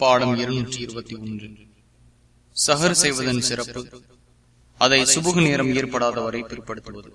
பாடம் இருநூற்றி இருபத்தி ஒன்று. சஹர் செய்வதன் சிறப்பு அதை சுபுகு நேரம் ஏற்படாத வரை பிற்படுத்துவது.